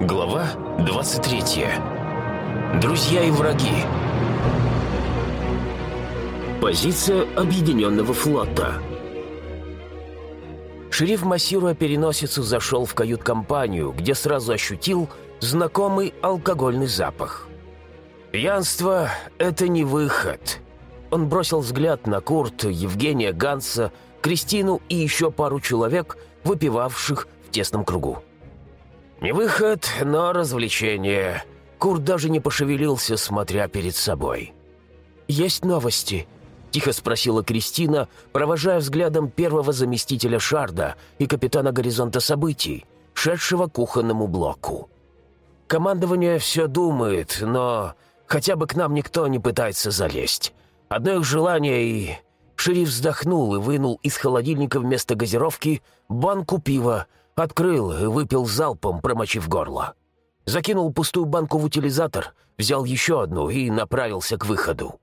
Глава 23. Друзья и враги. Позиция Объединенного флота. Шериф, массируя переносицу, зашел в кают-компанию, где сразу ощутил знакомый алкогольный запах. Пьянство — это не выход. Он бросил взгляд на Курт, Евгения Ганса, Кристину и еще пару человек, выпивавших в тесном кругу. Не выход, но развлечение. Курт даже не пошевелился, смотря перед собой. «Есть новости?» — тихо спросила Кристина, провожая взглядом первого заместителя Шарда и капитана горизонта событий, шедшего к кухонному блоку. «Командование все думает, но хотя бы к нам никто не пытается залезть. Одно их желание и...» Шериф вздохнул и вынул из холодильника вместо газировки банку пива, Открыл и выпил залпом, промочив горло. Закинул пустую банку в утилизатор, взял еще одну и направился к выходу.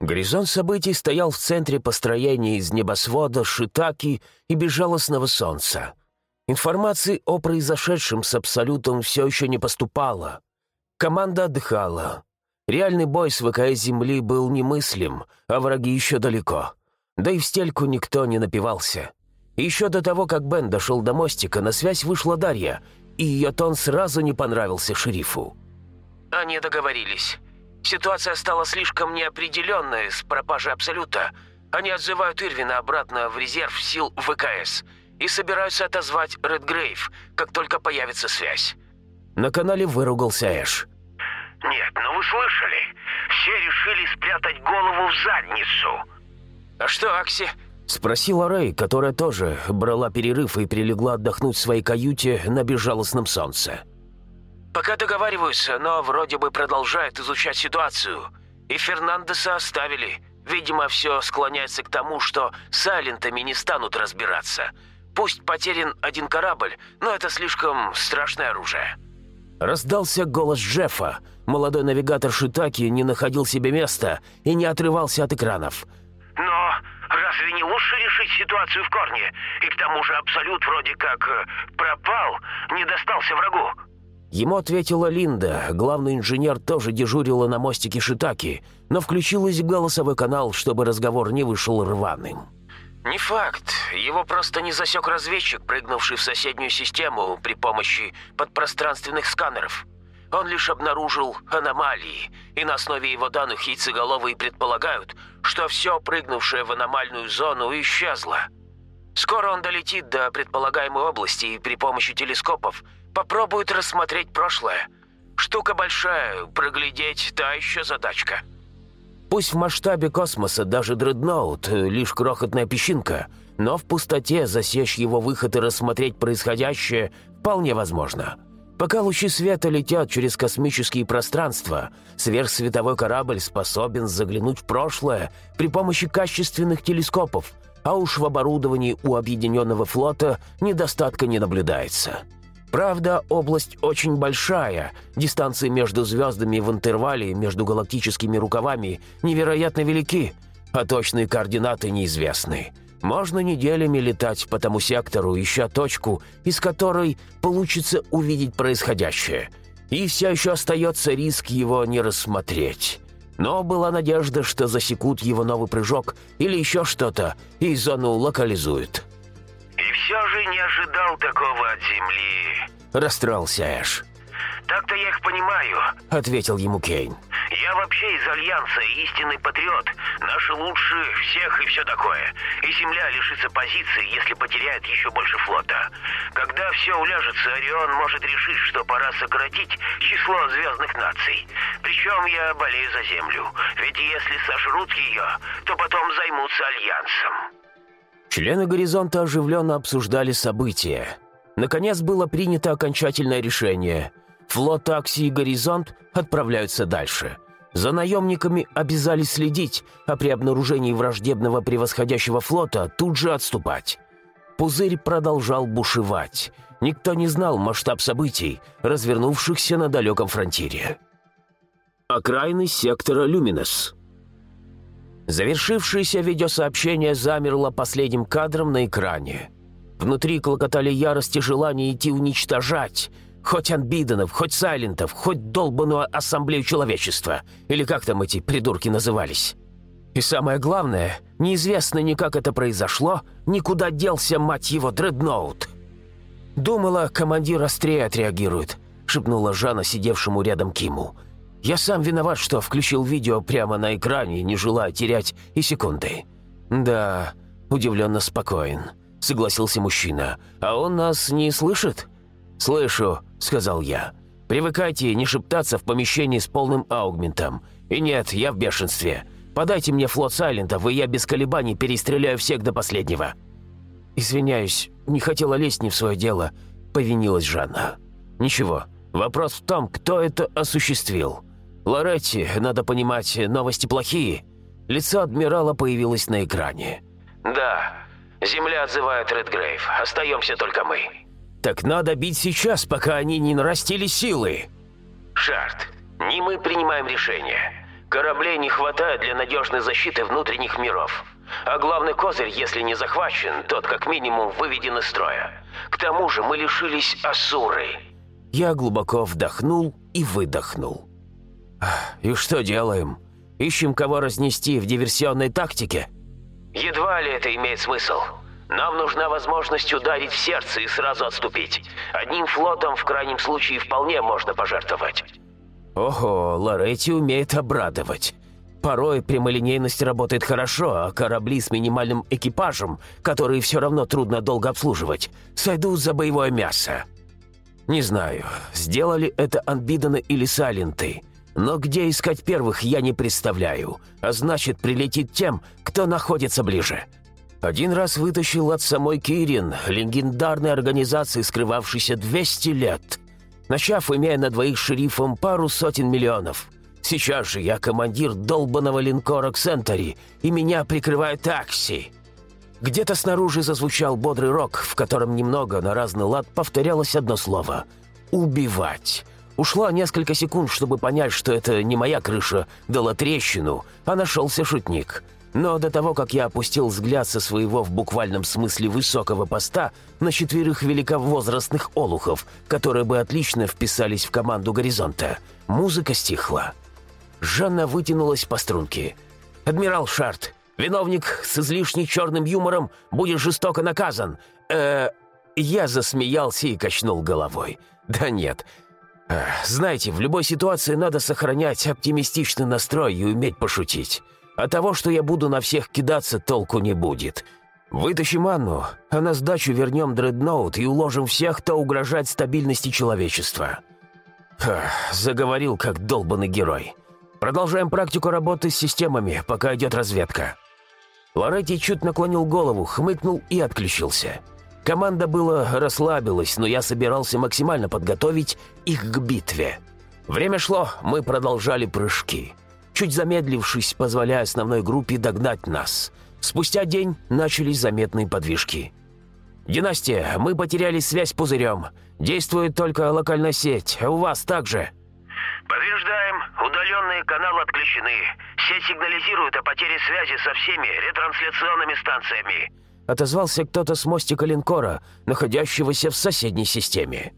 Горизонт событий стоял в центре построения из небосвода, шитаки и безжалостного солнца. Информации о произошедшем с Абсолютом все еще не поступало. Команда отдыхала. Реальный бой с ВКС Земли был немыслим, а враги еще далеко. Да и в стельку никто не напивался. Еще до того, как Бен дошел до мостика, на связь вышла Дарья, и ее тон сразу не понравился шерифу. «Они договорились. Ситуация стала слишком неопределенной с пропажей Абсолюта. Они отзывают Ирвина обратно в резерв сил ВКС и собираются отозвать Редгрейв, как только появится связь». На канале выругался Эш. «Нет, ну вы слышали? Все решили спрятать голову в задницу». «А что, Акси, Спросила Рэй, которая тоже брала перерыв и прилегла отдохнуть в своей каюте на безжалостном солнце. «Пока договариваются, но вроде бы продолжают изучать ситуацию. И Фернандеса оставили. Видимо, все склоняется к тому, что с Айлентами не станут разбираться. Пусть потерян один корабль, но это слишком страшное оружие». Раздался голос Джеффа. Молодой навигатор Шитаки не находил себе места и не отрывался от экранов – Разве не лучше решить ситуацию в корне? И к тому же Абсолют вроде как э, пропал, не достался врагу». Ему ответила Линда. Главный инженер тоже дежурила на мостике Шитаки, но включилась в голосовой канал, чтобы разговор не вышел рваным. «Не факт. Его просто не засек разведчик, прыгнувший в соседнюю систему при помощи подпространственных сканеров. Он лишь обнаружил аномалии, и на основе его данных яйцеголовые предполагают, что все прыгнувшее в аномальную зону исчезло. Скоро он долетит до предполагаемой области и при помощи телескопов попробует рассмотреть прошлое. Штука большая, проглядеть та еще задачка. Пусть в масштабе космоса даже дредноут — лишь крохотная песчинка, но в пустоте засечь его выход и рассмотреть происходящее вполне возможно — Пока лучи света летят через космические пространства, сверхсветовой корабль способен заглянуть в прошлое при помощи качественных телескопов, а уж в оборудовании у Объединенного флота недостатка не наблюдается. Правда, область очень большая, дистанции между звездами в интервале между галактическими рукавами невероятно велики, а точные координаты неизвестны. Можно неделями летать по тому сектору, ища точку, из которой получится увидеть происходящее. И все еще остается риск его не рассмотреть. Но была надежда, что засекут его новый прыжок или еще что-то, и зону локализуют. «И все же не ожидал такого от Земли», — расстроился Эш. «Так-то я их понимаю», — ответил ему Кейн. «Я вообще из Альянса, истинный патриот. Наши лучшие, всех и все такое. И Земля лишится позиции, если потеряет еще больше флота. Когда все уляжется, Орион может решить, что пора сократить число звездных наций. Причем я болею за Землю. Ведь если сожрут ее, то потом займутся Альянсом». Члены «Горизонта» оживленно обсуждали события. Наконец было принято окончательное решение – Флот Акси и Горизонт отправляются дальше. За наемниками обязались следить, а при обнаружении враждебного превосходящего флота тут же отступать. Пузырь продолжал бушевать. Никто не знал масштаб событий, развернувшихся на далеком фронтире. Окраины сектора Люминес. Завершившееся видеосообщение замерло последним кадром на экране. Внутри клокотали ярости желания идти уничтожать – Хоть Анбиденов, хоть Сайлентов, хоть долбаную ассамблею человечества. Или как там эти придурки назывались. И самое главное, неизвестно ни как это произошло, никуда делся, мать его, дредноут. «Думала, командир острее отреагирует», — шепнула Жанна сидевшему рядом Киму. «Я сам виноват, что включил видео прямо на экране, не желая терять и секунды». «Да, удивленно спокоен», — согласился мужчина. «А он нас не слышит?» «Слышу», — сказал я. «Привыкайте не шептаться в помещении с полным аугментом. И нет, я в бешенстве. Подайте мне флот Сайлентов, и я без колебаний перестреляю всех до последнего». «Извиняюсь, не хотела лезть не в свое дело», — повинилась Жанна. «Ничего, вопрос в том, кто это осуществил. Лоретти, надо понимать, новости плохие». Лицо адмирала появилось на экране. «Да, земля отзывает Редгрейв. Остаемся только мы». «Так надо бить сейчас, пока они не нарастили силы». «Шарт, не мы принимаем решение. Кораблей не хватает для надежной защиты внутренних миров. А главный козырь, если не захвачен, тот как минимум выведен из строя. К тому же мы лишились Асуры». Я глубоко вдохнул и выдохнул. «И что делаем? Ищем кого разнести в диверсионной тактике?» «Едва ли это имеет смысл. Нам нужна возможность ударить в сердце и сразу отступить. Одним флотом в крайнем случае вполне можно пожертвовать». «Ого, Лоретти умеет обрадовать. Порой прямолинейность работает хорошо, а корабли с минимальным экипажем, которые все равно трудно долго обслуживать, сойдут за боевое мясо. Не знаю, сделали это Анбиданы или Саленты, но где искать первых я не представляю, а значит прилетит тем, кто находится ближе. Один раз вытащил от самой Кирин, легендарной организации, скрывавшейся 200 лет, начав, имея на двоих шерифом пару сотен миллионов – Сейчас же я командир долбанного линкора «Ксентери», и меня прикрывает такси». Где-то снаружи зазвучал бодрый рок, в котором немного на разный лад повторялось одно слово «убивать». Ушло несколько секунд, чтобы понять, что это не моя крыша дала трещину, а нашелся шутник. Но до того, как я опустил взгляд со своего в буквальном смысле высокого поста на четверых великовозрастных олухов, которые бы отлично вписались в команду «Горизонта», музыка стихла. Жанна вытянулась по струнке. «Адмирал Шарт, виновник с излишне черным юмором будет жестоко наказан. Э, я засмеялся и качнул головой. «Да нет. Э, знаете, в любой ситуации надо сохранять оптимистичный настрой и уметь пошутить. От того, что я буду на всех кидаться, толку не будет. Вытащим Анну, а на сдачу вернем дредноут и уложим всех, кто угрожает стабильности человечества». Ха, заговорил как долбанный герой. Продолжаем практику работы с системами, пока идет разведка». Лоретти чуть наклонил голову, хмыкнул и отключился. Команда была расслабилась, но я собирался максимально подготовить их к битве. Время шло, мы продолжали прыжки. Чуть замедлившись, позволяя основной группе догнать нас. Спустя день начались заметные подвижки. «Династия, мы потеряли связь пузырем. Действует только локальная сеть, у вас также?» Подтверждаем, удаленные каналы отключены. Сеть сигнализирует о потере связи со всеми ретрансляционными станциями. Отозвался кто-то с мостика линкора, находящегося в соседней системе.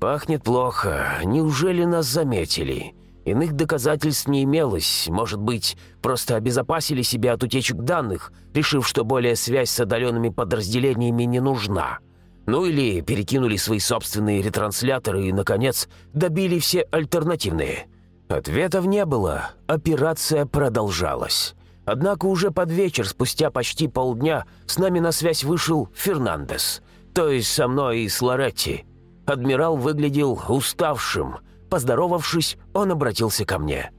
«Пахнет плохо. Неужели нас заметили?» Иных доказательств не имелось. Может быть, просто обезопасили себя от утечек данных, решив, что более связь с отдаленными подразделениями не нужна. Ну или перекинули свои собственные ретрансляторы и, наконец, добили все альтернативные. Ответов не было, операция продолжалась. Однако уже под вечер, спустя почти полдня, с нами на связь вышел Фернандес, то есть со мной и с Лоретти. Адмирал выглядел уставшим. Поздоровавшись, он обратился ко мне.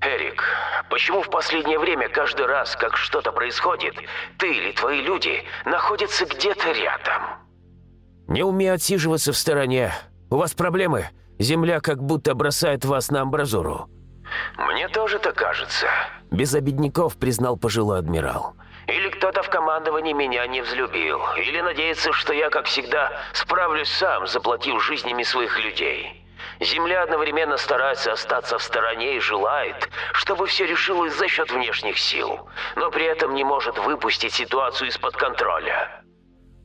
«Эрик, почему в последнее время каждый раз, как что-то происходит, ты или твои люди находятся где-то рядом?» «Не умею отсиживаться в стороне. У вас проблемы? Земля как будто бросает вас на амбразуру». «Мне тоже так кажется», — без обедняков признал пожилой адмирал. «Или кто-то в командовании меня не взлюбил, или надеется, что я, как всегда, справлюсь сам, заплатив жизнями своих людей». Земля одновременно старается остаться в стороне и желает, чтобы все решилось за счет внешних сил, но при этом не может выпустить ситуацию из-под контроля.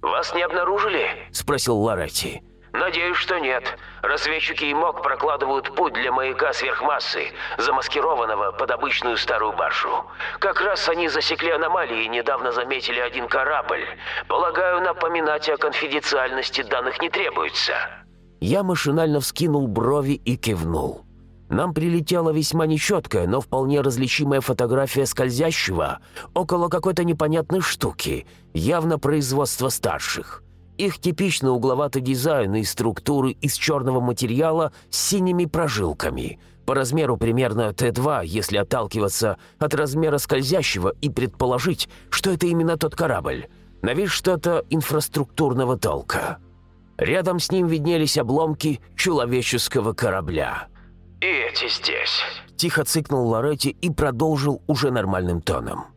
«Вас не обнаружили?» – спросил Лоретти. «Надеюсь, что нет. Разведчики и МОК прокладывают путь для маяка сверхмассы, замаскированного под обычную старую баржу. Как раз они засекли аномалии и недавно заметили один корабль. Полагаю, напоминать о конфиденциальности данных не требуется». Я машинально вскинул брови и кивнул. Нам прилетела весьма нечеткая, но вполне различимая фотография скользящего около какой-то непонятной штуки, явно производства старших. Их типичный угловатый дизайн и структуры из черного материала с синими прожилками. По размеру примерно Т-2, если отталкиваться от размера скользящего и предположить, что это именно тот корабль. На вид что-то инфраструктурного толка. Рядом с ним виднелись обломки человеческого корабля. «И эти здесь», — тихо цыкнул Лоретти и продолжил уже нормальным тоном.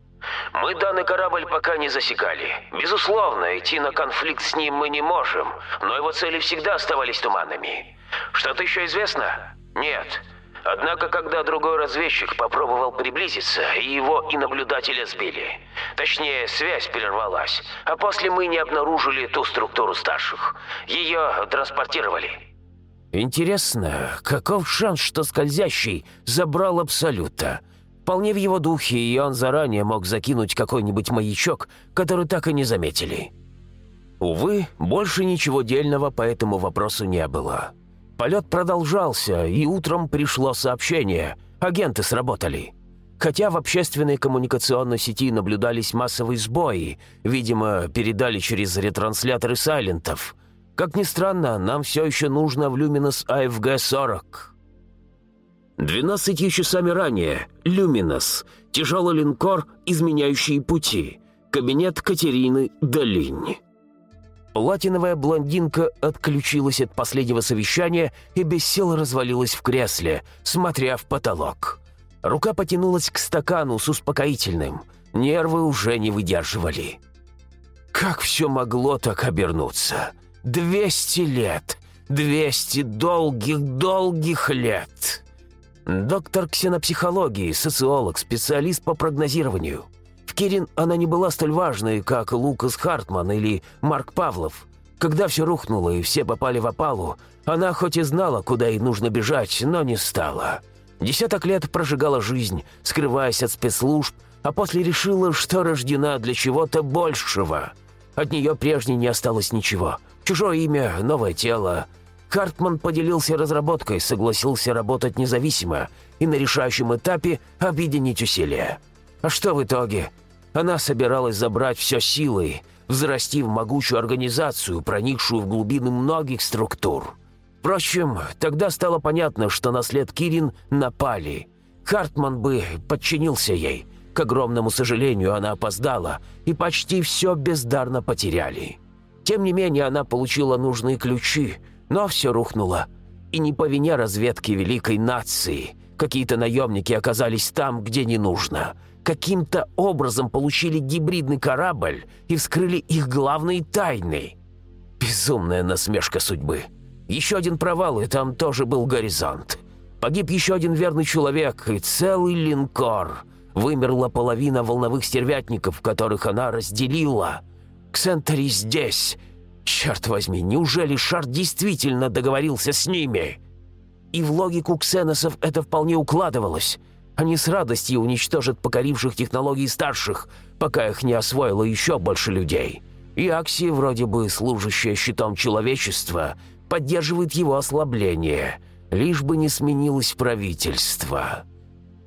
Мы данный корабль пока не засекали. Безусловно, идти на конфликт с ним мы не можем, но его цели всегда оставались туманными. Что-то еще известно? Нет. Однако, когда другой разведчик попробовал приблизиться, его и наблюдателя сбили. Точнее, связь прервалась, а после мы не обнаружили ту структуру старших. Ее транспортировали. Интересно, каков шанс, что скользящий забрал Абсолюта? Вполне в его духе, и он заранее мог закинуть какой-нибудь маячок, который так и не заметили. Увы, больше ничего дельного по этому вопросу не было. Полет продолжался, и утром пришло сообщение. Агенты сработали. Хотя в общественной коммуникационной сети наблюдались массовые сбои, видимо, передали через ретрансляторы сайлентов. Как ни странно, нам все еще нужно в Люминус АФГ-40. Двенадцатью часами ранее. Люминос. Тяжелый линкор, изменяющий пути. Кабинет Катерины Долинь. Платиновая блондинка отключилась от последнего совещания и без сил развалилась в кресле, смотря в потолок. Рука потянулась к стакану с успокоительным. Нервы уже не выдерживали. Как все могло так обернуться? Двести лет! Двести долгих-долгих лет! Доктор ксенопсихологии, социолог, специалист по прогнозированию. Кирин она не была столь важной, как Лукас Хартман или Марк Павлов. Когда все рухнуло и все попали в опалу, она хоть и знала, куда ей нужно бежать, но не стала. Десяток лет прожигала жизнь, скрываясь от спецслужб, а после решила, что рождена для чего-то большего. От нее прежней не осталось ничего. Чужое имя, новое тело — Хартман поделился разработкой, согласился работать независимо и на решающем этапе объединить усилия. А что в итоге? Она собиралась забрать все силой, взрасти в могучую организацию, проникшую в глубины многих структур. Впрочем, тогда стало понятно, что на след Кирин напали. Хартман бы подчинился ей. К огромному сожалению, она опоздала, и почти все бездарно потеряли. Тем не менее, она получила нужные ключи – но все рухнуло. И не по вине разведки великой нации. Какие-то наемники оказались там, где не нужно. Каким-то образом получили гибридный корабль и вскрыли их главные тайны. Безумная насмешка судьбы. Еще один провал, и там тоже был горизонт. Погиб еще один верный человек и целый линкор. Вымерла половина волновых стервятников, которых она разделила. Ксентери здесь, Черт возьми, неужели Шар действительно договорился с ними? И в логику ксеносов это вполне укладывалось. Они с радостью уничтожат покоривших технологий старших, пока их не освоило еще больше людей. И Акси, вроде бы служащая щитом человечества, поддерживает его ослабление, лишь бы не сменилось правительство.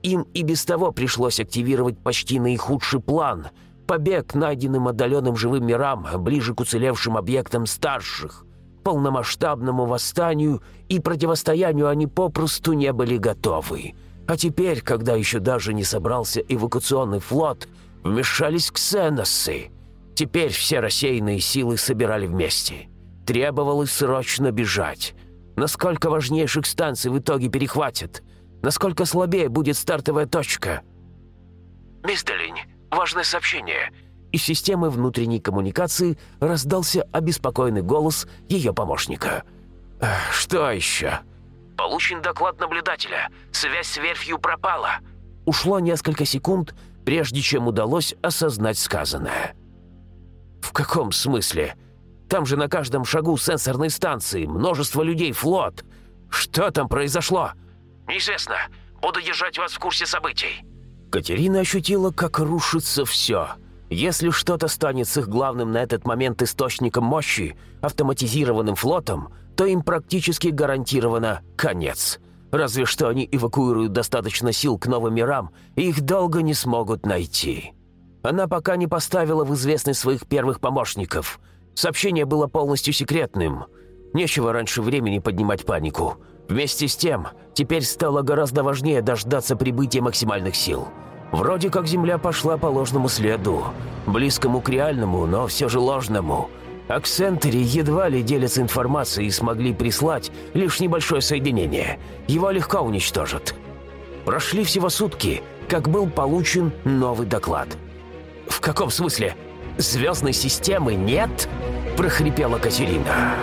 Им и без того пришлось активировать почти наихудший план — побег найденным отдаленным живым мирам, ближе к уцелевшим объектам старших. Полномасштабному восстанию и противостоянию они попросту не были готовы. А теперь, когда еще даже не собрался эвакуационный флот, вмешались ксеносы. Теперь все рассеянные силы собирали вместе. Требовалось срочно бежать. Насколько важнейших станций в итоге перехватят? Насколько слабее будет стартовая точка? «Мисс Долинь, Важное сообщение!» Из системы внутренней коммуникации раздался обеспокоенный голос ее помощника. «Что еще?» «Получен доклад наблюдателя. Связь с верфью пропала». Ушло несколько секунд, прежде чем удалось осознать сказанное. «В каком смысле?» Там же на каждом шагу сенсорной станции, множество людей, флот. Что там произошло?» «Неизвестно. Буду держать вас в курсе событий». Катерина ощутила, как рушится все. Если что-то станет с их главным на этот момент источником мощи, автоматизированным флотом, то им практически гарантировано конец. Разве что они эвакуируют достаточно сил к новым мирам, и их долго не смогут найти. Она пока не поставила в известность своих первых помощников. Сообщение было полностью секретным. Нечего раньше времени поднимать панику. Вместе с тем, теперь стало гораздо важнее дождаться прибытия максимальных сил. Вроде как Земля пошла по ложному следу, близкому к реальному, но все же ложному. Акцентере едва ли делятся информацией и смогли прислать лишь небольшое соединение. Его легко уничтожат. Прошли всего сутки, как был получен новый доклад. «В каком смысле? Звездной системы нет?» – прохрипела Катерина.